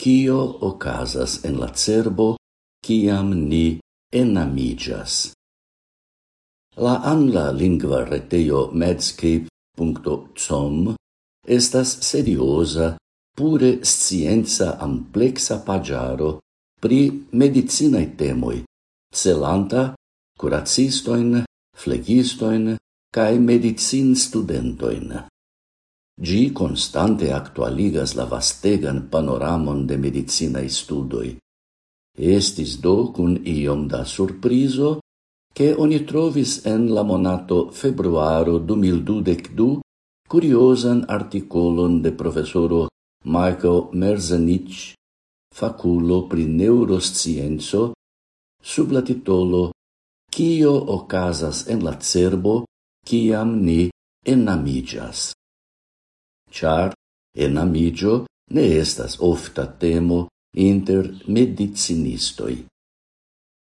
Cio ocasas en la cerbo, ciam ni enamigas? La angla lingua reteio medscape.com estas seriosa, pure scienza amplexa pagiaro pri medicinae temoi, celanta curacistoin, flegistoin, cae medicin studentoin. Gi constante actualigas la vastegan panoramon de medicinae studoi. Estis do cun iom da surprizo che oni trovis en la monato februaro 2022 curiosan articolon de professoro Michael Merzenich, faculo pri neuroscienzo, sub la titolo Cio ocasas en la cerbo, ciam ni enamigas char enamigio ne estas ofta temo inter medicinistoi.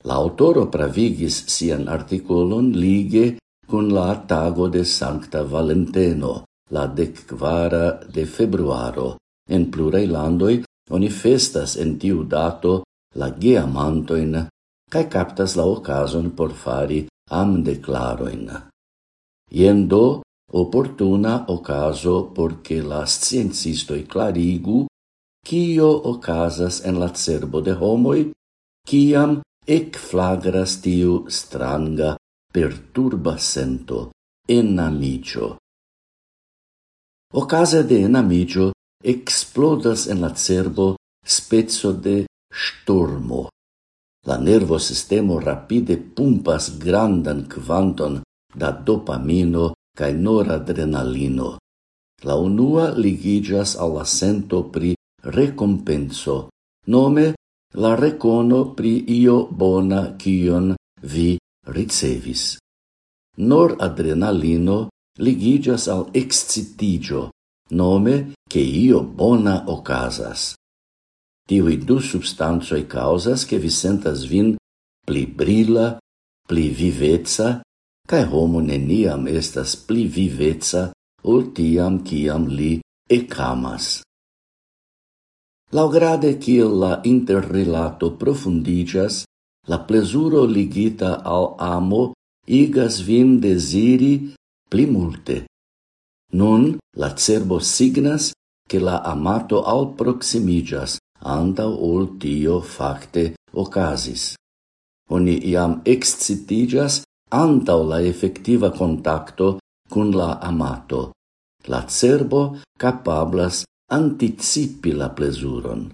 La autoro pravigis sian articolon lige con la tago de Sancta Valenteno, la decquara de februaro. En plurei landoi oni festas en tiu dato la geamantoin cae captas la ocasion por fari am declaroin. Ien oportuna okazo por ke la sciencistoj clarigu kio ocasas en la cerbo de homoi kiam ekflagras tiu stranga perturba sento, amicio Okaze de enamiĝo explodas en la cerbo spezzo de stormo. La nervosistemo rapide pumpas grandan quanton da dopamino kaj noradrenalino. La unua ligigas al assento sento pri recompenso, nome la recono pri io bona cion vi ricevis. Noradrenalino ligigas al excitigio, nome che io bona ocasas. Tivi du substanzoi causas che vi sentas vin pli brila, pli vivezza, cae homo neniam estas pli viveca ol tiam ciam li ecamas. Laugrade ciel la interrelato profundigas, la plesuro ligita al amo igas vin desiri pli multe. Nun la cerbo signas che la amato al proximigas, anda ol tio facte ocasis. Oni iam excitigas antau la effectiva contacto cun la amato. La cerbo capablas anticipi la plesuron.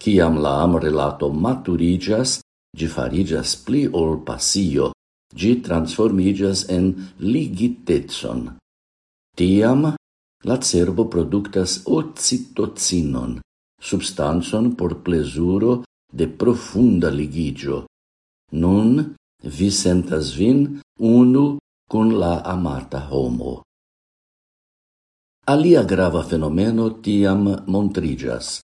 Ciam la amrelato maturigas, gi farigas pli ol passio, gi transformigas en ligitetson. Tiam la cerbo productas occitocinon, substanson por plesuro de profunda ligigio. Nun vi sentas vin unu cun la amata homo. Alia grava fenomeno tiam montrigas.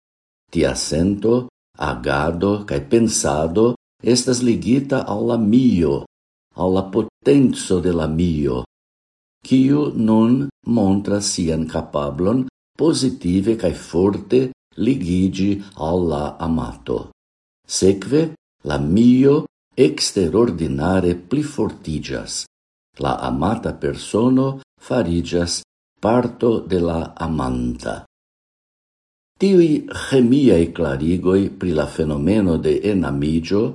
Tia sento, agado cae pensado estas ligita alla mio, alla potenzo de la mio, quiu nun montra sian capablon positive cae forte ligigi alla amato. Seque, la mio exterordinare plifortigas, la amata persono farigas parto de la amanta. Tiui chemiae clarigoi pri la fenomeno de enamigio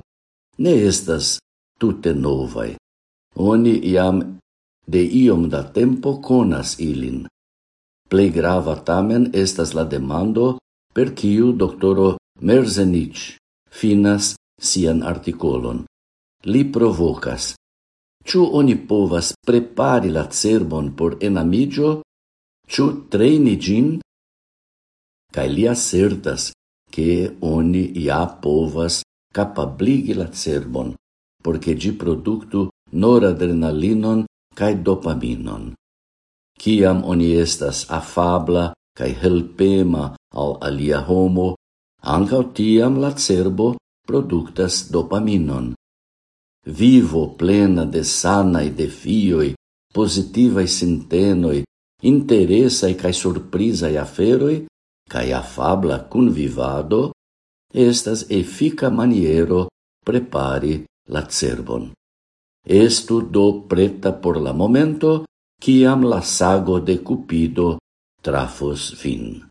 ne estas tutte novae. Oni iam de iom da tempo conas ilin. Plei grava tamen estas la demando per kiu doctoro Merzenich finas sian articolon li provocas. Ciu oni povas prepari la cerbon por enamigio? Ciu treini gin? Kaj li assertas che oni ia povas capabligi la cerbon, porque gi productu noradrenalinon cae dopaminon. Ciam oni estas afabla cae helpema al alia homo, ancao tiam la cerbo productas dopaminon, vivo plena de sanai defioi, positivai sintenoi, interesai cae surprisai aferoi, cae afabla convivado, estas effica maniero prepari la cerbon. Estu do preta por la momento, ciam la sago de Cupido trafos fin.